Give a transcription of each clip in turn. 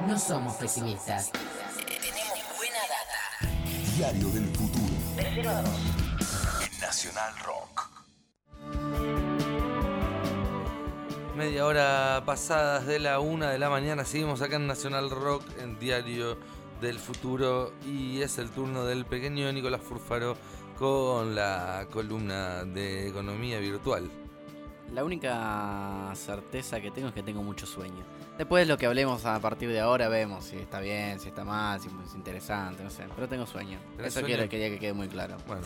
No somos pesimistas. Tenemos buena data. Diario del futuro. De 0 a 2. En Nacional Rock. Media hora pasadas de la una de la mañana, seguimos acá en Nacional Rock, en Diario del Futuro, y es el turno del pequeño Nicolás Furfaro con la columna de economía virtual. La única certeza que tengo es que tengo mucho sueño. Después lo que hablemos a partir de ahora vemos si está bien, si está mal, si es interesante, no sé. Pero tengo sueño. ¿Tenés Eso sueño? quiero, quería que quede muy claro. Bueno,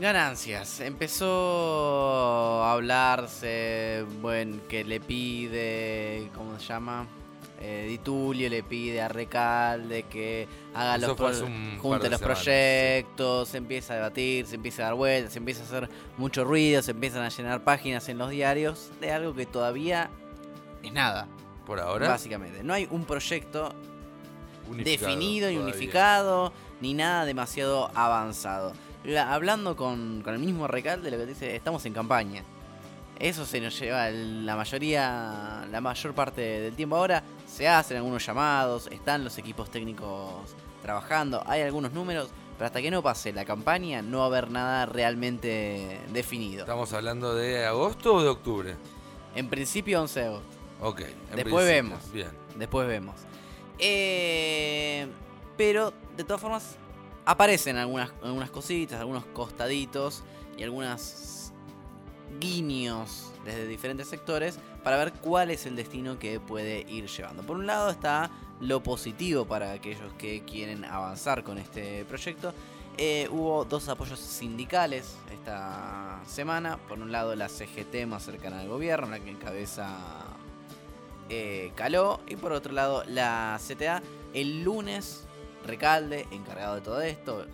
Ganancias. Empezó a hablarse, bueno, que le pide, ¿cómo se llama? Eh, Di Tulio le pide a Recalde que haga Eso los pro- junte los semanas, proyectos, se empieza a debatir, se empieza a dar vueltas, se empieza a hacer mucho ruido, se empiezan a llenar páginas en los diarios de algo que todavía es nada, por ahora. básicamente. No hay un proyecto unificado definido y unificado, ni nada demasiado avanzado. La- hablando con, con el mismo Recalde, lo que dice, estamos en campaña. Eso se nos lleva la mayoría, la mayor parte del tiempo ahora. Se hacen algunos llamados, están los equipos técnicos trabajando, hay algunos números, pero hasta que no pase la campaña no va a haber nada realmente definido. ¿Estamos hablando de agosto o de octubre? En principio 11 de agosto. Ok. Después vemos. Bien. Después vemos. Eh, pero, de todas formas, aparecen algunas, algunas cositas, algunos costaditos y algunos guiños desde diferentes sectores para ver cuál es el destino que puede ir llevando. Por un lado está lo positivo para aquellos que quieren avanzar con este proyecto. Eh, hubo dos apoyos sindicales esta semana. Por un lado la CGT más cercana al gobierno, la que encabeza eh, Caló. Y por otro lado, la CTA. El lunes, Recalde, encargado de todo esto,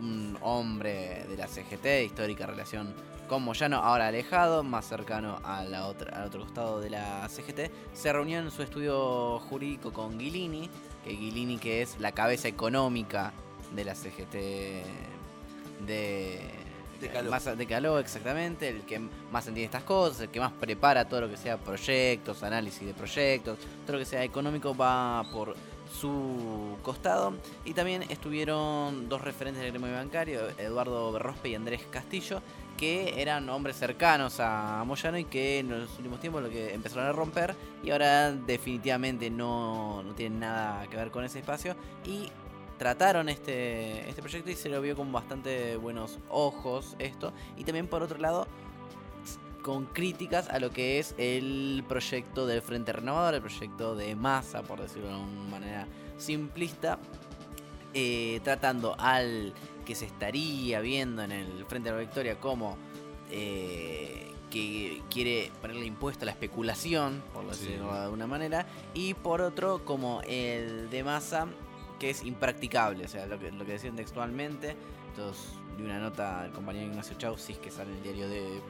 un hombre de la CGT, histórica relación con Moyano, ahora alejado, más cercano a la otra, al otro costado de la CGT, se reunió en su estudio jurídico con Guilini, que Guilini que es la cabeza económica de la CGT de, De Caló. más de Caló, exactamente, el que más entiende estas cosas, el que más prepara todo lo que sea proyectos, análisis de proyectos, todo lo que sea económico va por su costado. Y también estuvieron dos referentes del gremio bancario, Eduardo Berrospe y Andrés Castillo, que eran hombres cercanos a Moyano y que en los últimos tiempos lo que empezaron a romper y ahora definitivamente no, no tienen nada que ver con ese espacio. Y trataron este, este proyecto y se lo vio con bastante buenos ojos esto. Y también por otro lado, con críticas a lo que es el proyecto del Frente Renovador, el proyecto de masa, por decirlo de una manera simplista, eh, tratando al que se estaría viendo en el Frente de la Victoria como eh, que quiere ponerle impuesto a la especulación, por decirlo Sí. de alguna manera, y por otro como el de masa que es impracticable, o sea, lo que, lo que decían textualmente, entonces de una nota del compañero Ignacio Chausis que sale en el diario de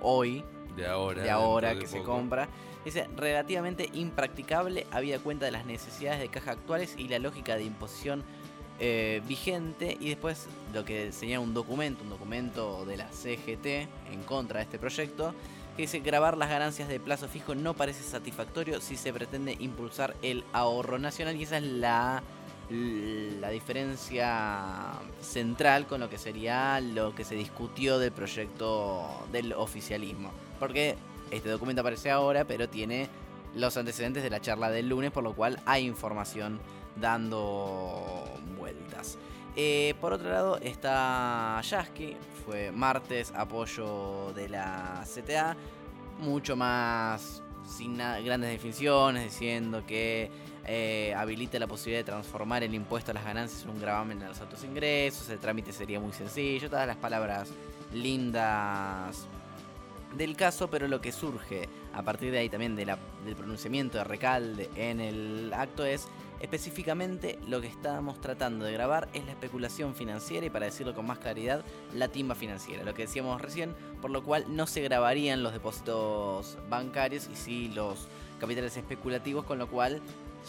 hoy, De ahora. de ahora que de se compra. Dice, relativamente impracticable, habida cuenta de las necesidades de caja actuales y la lógica de imposición eh, vigente. Y después lo que señala un documento, un documento de la CGT en contra de este proyecto, que dice, grabar las ganancias de plazo fijo no parece satisfactorio si se pretende impulsar el ahorro nacional. Y esa es la, la diferencia central con lo que sería lo que se discutió del proyecto del oficialismo. Porque este documento aparece ahora, pero tiene los antecedentes de la charla del lunes, por lo cual hay información dando vueltas. Eh, por otro lado está Yasky, fue martes apoyo de la CTA, mucho más sin grandes definiciones, diciendo que eh, habilita la posibilidad de transformar el impuesto a las ganancias en un gravamen a los altos ingresos, el trámite sería muy sencillo, todas las palabras lindas del caso, pero lo que surge a partir de ahí también del pronunciamiento de Recalde en el acto es específicamente lo que estábamos tratando de grabar es la especulación financiera y para decirlo con más claridad, la timba financiera, lo que decíamos recién, por lo cual no se grabarían los depósitos bancarios y sí los capitales especulativos, con lo cual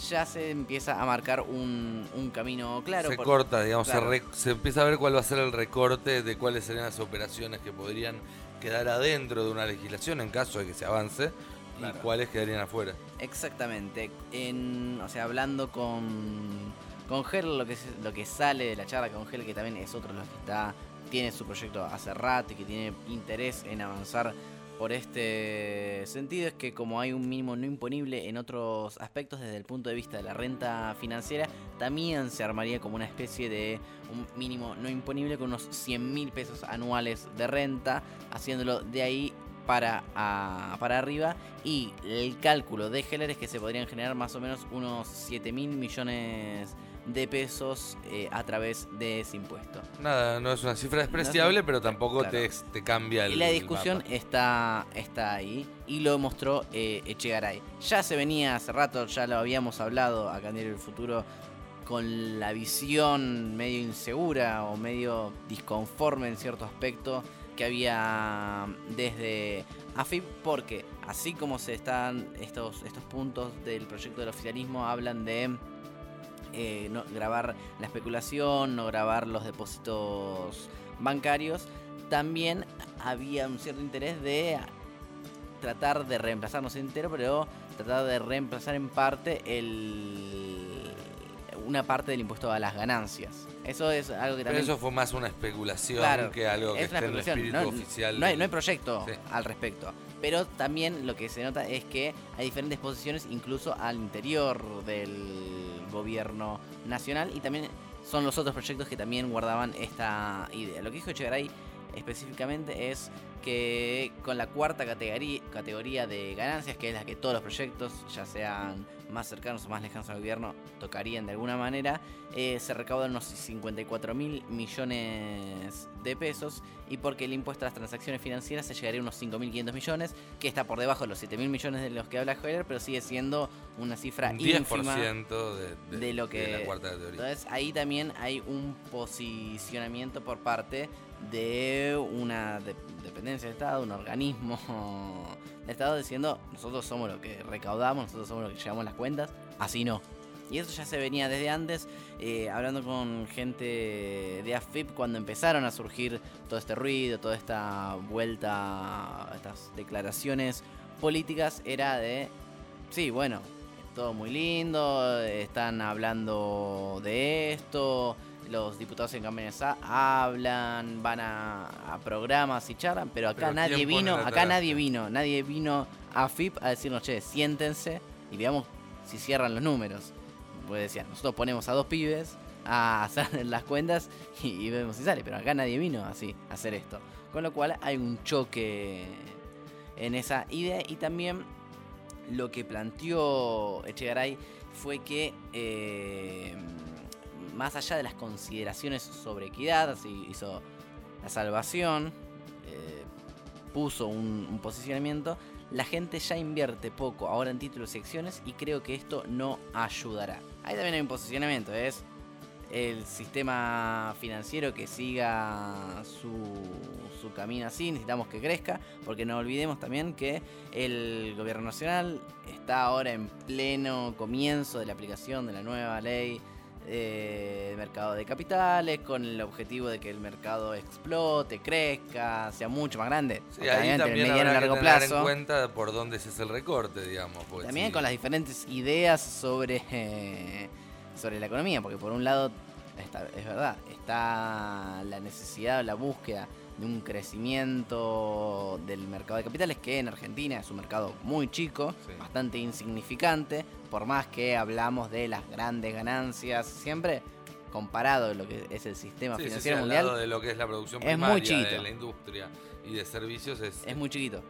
ya se empieza a marcar un, un camino claro. se corta, digamos, se claro. re- se, empieza a ver cuál va a ser el recorte de cuáles serían las operaciones que podrían quedar adentro de una legislación en caso de que se avance y cuáles quedarían afuera. Exactamente. En, o sea, hablando con, con Gel, lo que, lo que sale de la charla con Gel, que también es otro de los que está, tiene su proyecto hace rato y que tiene interés en avanzar por este sentido, es que como hay un mínimo no imponible en otros aspectos desde el punto de vista de la renta financiera, también se armaría como una especie de un mínimo no imponible con unos 100 mil pesos anuales de renta, haciéndolo de ahí para, a- para arriba y el cálculo de Heller es que se podrían generar más o menos unos 7 mil millones de pesos eh, a través de ese impuesto. Nada, no es una cifra despreciable, pero tampoco claro. te, te cambia el Y la el discusión está, está ahí y lo mostró eh, Echegaray. Ya se venía hace rato, ya lo habíamos hablado acá en del Futuro con la visión medio insegura o medio disconforme en cierto aspecto que había desde AFIP porque así como se están estos, estos puntos del proyecto del oficialismo hablan de eh, no grabar la especulación, no grabar los depósitos bancarios, también había un cierto interés de tratar de reemplazar, no sé entero, pero tratar de reemplazar en parte el una parte del impuesto a las ganancias. Eso es algo que Pero también eso fue más una especulación Claro, que algo que es esté en el especulación. espíritu No, oficial. no hay, del- no hay proyecto Sí. al respecto. Pero también lo que se nota es que hay diferentes posiciones incluso al interior del gobierno nacional y también son los otros proyectos que también guardaban esta idea. Lo que dijo Echegaray específicamente es que con la cuarta categoría, categoría de ganancias, que es la que todos los proyectos, ya sean más cercanos o más lejanos al gobierno, tocarían de alguna manera, eh, se recaudan unos 54 mil millones de pesos y porque el impuesto a las transacciones financieras se llegaría a unos 5.500 millones, que está por debajo de los 7 mil millones de los que habla Heller, pero sigue siendo una cifra un ínfima 10% de, de- de lo de que- la cuarta categoría. entonces ahí también hay un posicionamiento por parte de una de- dependencia del Estado, un organismo del Estado diciendo nosotros somos lo que recaudamos, nosotros somos los que llevamos las cuentas, así no. Y eso ya se venía desde antes, eh, hablando con gente de AFIP cuando empezaron a surgir todo este ruido, toda esta vuelta, estas declaraciones políticas, era de, sí, bueno, todo muy lindo, están hablando de esto, los diputados en campañas ha- hablan, van a, a programas y charlan, pero acá Pero nadie ¿quién pone vino, acá nadie vino, nadie vino a FIP a decirnos, che, siéntense y veamos si cierran los números. Pues decían, nosotros ponemos a dos pibes a hacer las cuentas y, y vemos si sale, pero acá nadie vino así a hacer esto. Con lo cual hay un choque en esa idea y también lo que planteó Echegaray fue que eh, más allá de las consideraciones sobre equidad, así hizo la salvación, eh, puso un, posicionamiento, la gente ya invierte poco ahora en títulos y acciones y creo que esto no ayudará. Ahí también hay un posicionamiento, es el sistema financiero que siga su camino así, necesitamos que crezca, porque no olvidemos también que el gobierno nacional está ahora en pleno comienzo de la aplicación de la nueva ley eh, de mercado de capitales, con el objetivo de que el mercado explote, crezca, sea mucho más grande. Sí, ahí en el también mediano habrá que largo tener plazo. en cuenta por dónde se hace el recorte, digamos. porque También si- con las diferentes ideas sobre, eh, sobre la economía, porque por un lado, está- es verdad, está la necesidad o la búsqueda de un crecimiento del mercado de capitales, que en Argentina es un mercado muy chico, Sí. bastante insignificante, por más que hablamos de las grandes ganancias, siempre comparado a lo que es el sistema Sí, sí, sí, financiero al mundial, lado de lo que es la producción es muy primaria de chiquito. la industria y de servicios es, es muy chiquito.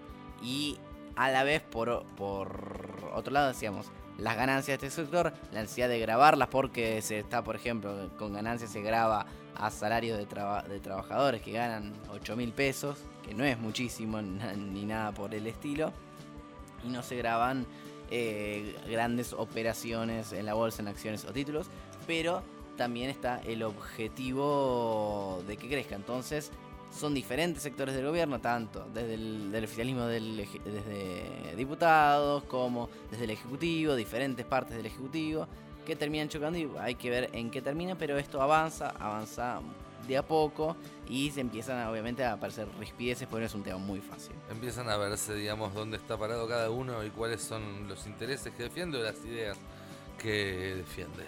Y a la vez, por, por otro lado, decíamos, las ganancias de este sector, la necesidad de grabarlas porque se está, por ejemplo, con ganancias se graba a salarios de, traba- de trabajadores que ganan 8 mil pesos, que no es muchísimo ni nada por el estilo, y no se graban eh, grandes operaciones en la bolsa, en acciones o títulos, pero también está el objetivo de que crezca. Entonces, son diferentes sectores del gobierno, tanto desde el oficialismo del, desde diputados como desde el ejecutivo, diferentes partes del ejecutivo, que terminan chocando y hay que ver en qué termina, pero esto avanza, avanza de a poco y se empiezan obviamente a aparecer rispideces porque no es un tema muy fácil. Empiezan a verse, digamos, dónde está parado cada uno y cuáles son los intereses que defiende o las ideas que defiende.